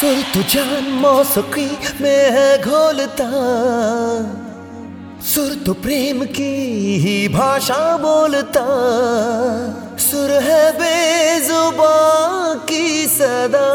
सुर तुझान मौसकी में है घोलता। सुर तो प्रेम की ही भाषा बोलता। सुर है बेजुबा की सदा।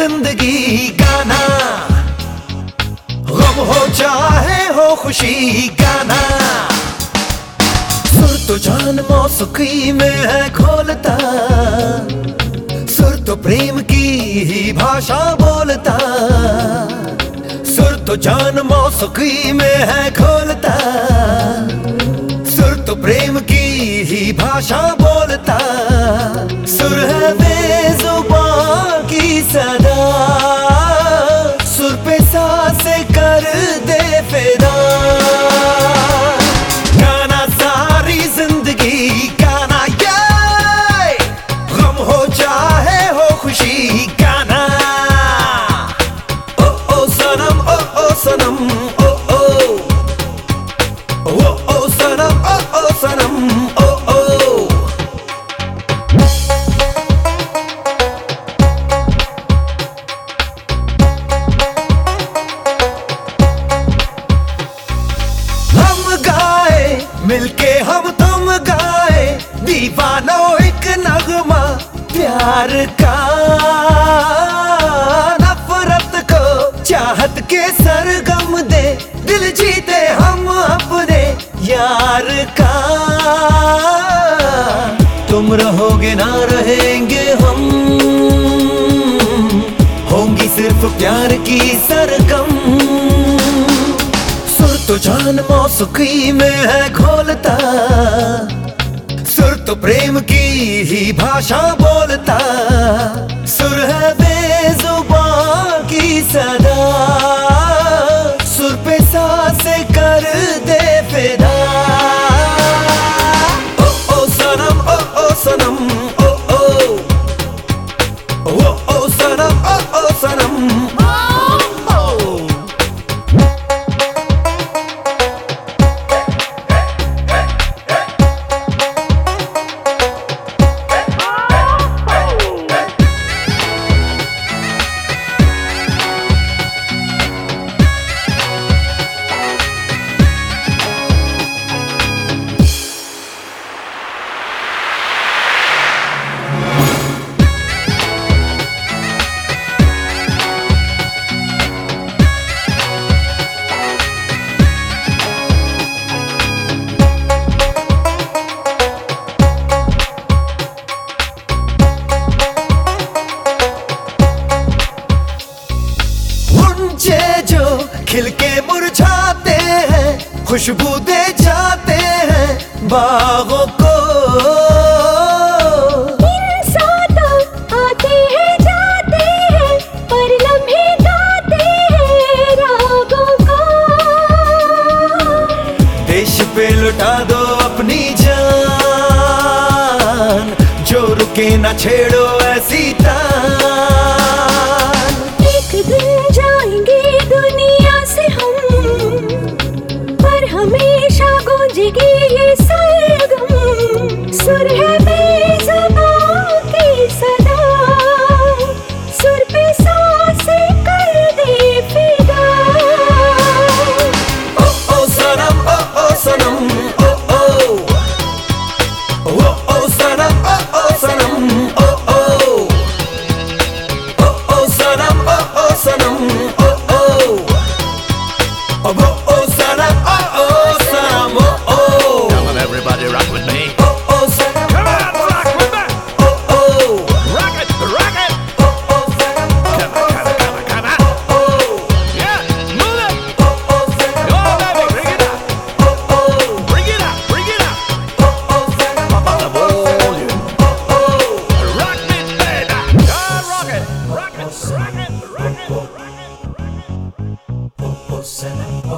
ज़िंदगी गाना गम हो चाहे हो खुशी गाना सुर तो जान मौसुकी में है खोलता। सुर तो प्रेम की ही भाषा बोलता। सुर तो जान मौसुकी में है खोलता। सुर तो प्रेम की ही भाषा बोलता। सुर है बेजुबान की सदा। दीवानो, एक नगमा प्यार का। नफरत को चाहत के सरगम दे, दिल जीते हम अपने यार का। तुम रहोगे ना रहेंगे हम, होंगी सिर्फ़ प्यार की सरगम। सुर तो जान, मौसुकी में है घोलता। तो प्रेम की ही भाषा बोलता मुंचे जो खिलके मुरझाते हैं खुशबू दे जाते हैं बागों को। आते हैं जाते हैं पर लम्हे गाते हैं रागों को। देश पे लुटा दो अपनी जान जो रुके ना छेड़ो ऐसी तान।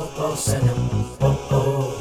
oh, oh, sanam, oh, oh.